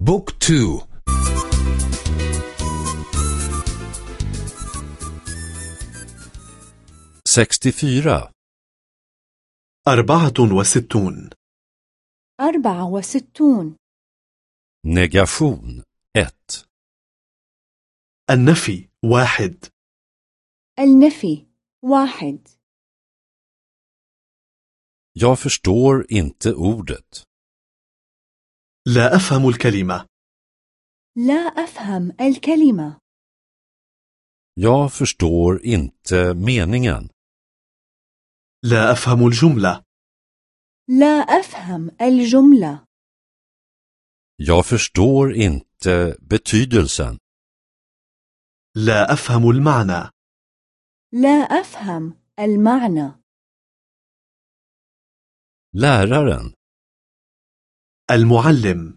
بوك تو. sextiofyra أربعة وستون. أربعة وستون. negation 1 النفي واحد. النفي واحد. Jag förstår inte ordet. لا أفهم الكلمة. لا أفهم الكلمة. Jag förstår inte meningen. لا أفهم الجملة. لا أفهم الجملة. Jag förstår inte betydelsen. لا أفهم المعنى. لا أفهم المعنى. Läraren, المعلم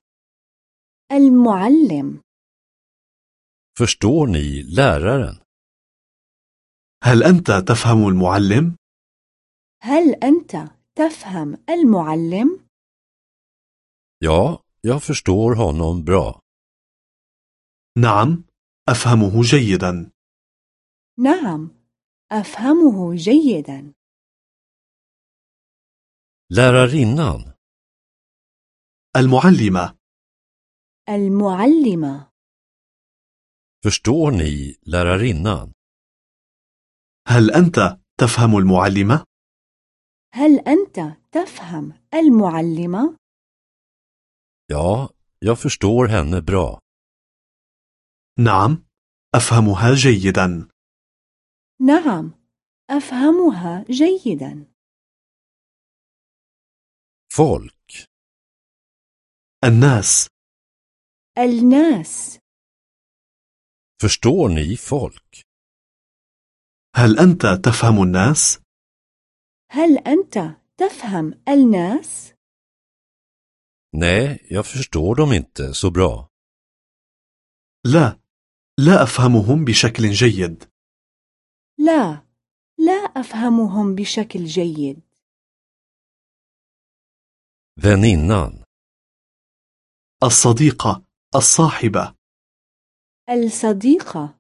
المعلم förstår ni läraren? هل أنت تفهم المعلم؟ هل أنت تفهم المعلم؟ Ja, jag förstår honom bra. نعم أفهمه جيدا نعم أفهمه جيدا Lärarinnan, المعلمة المعلمة förstår ni lärarinnan? هل أنت تفهم المعلمة؟ هل أنت تفهم المعلمة؟ Ja, jag förstår henne bra. نعم أفهمها جيدا نعم أفهمها جيدا Folk, الناس الناس förstår ni folk? هل أنت تفهم الناس؟ هل أنت تفهم الناس؟ Nej, jag förstår dem inte så bra. لا لا أفهمهم بشكل جيد لا لا أفهمهم بشكل جيد Väninnan, الصديقة الصاحبة الصديقة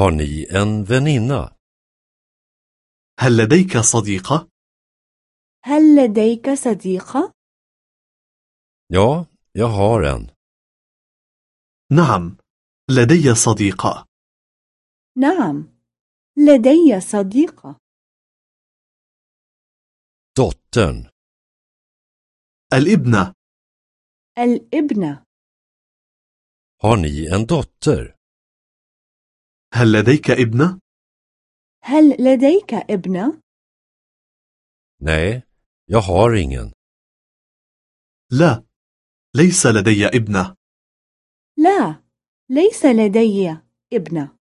har ni en väninna? هل لديك صديقة؟ هل لديك صديقة؟ Ja, jag har en. نعم لدي صديقة نعم لدي صديقة Dottern, الابنة الابنة har ni en dotter? هل لديك ابنة؟ هل لديك ابنة؟ Nej, jag har ingen. لا ليس لدي ابنة لا ليس لدي ابنة